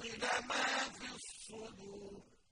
ويحصل ما في الصدور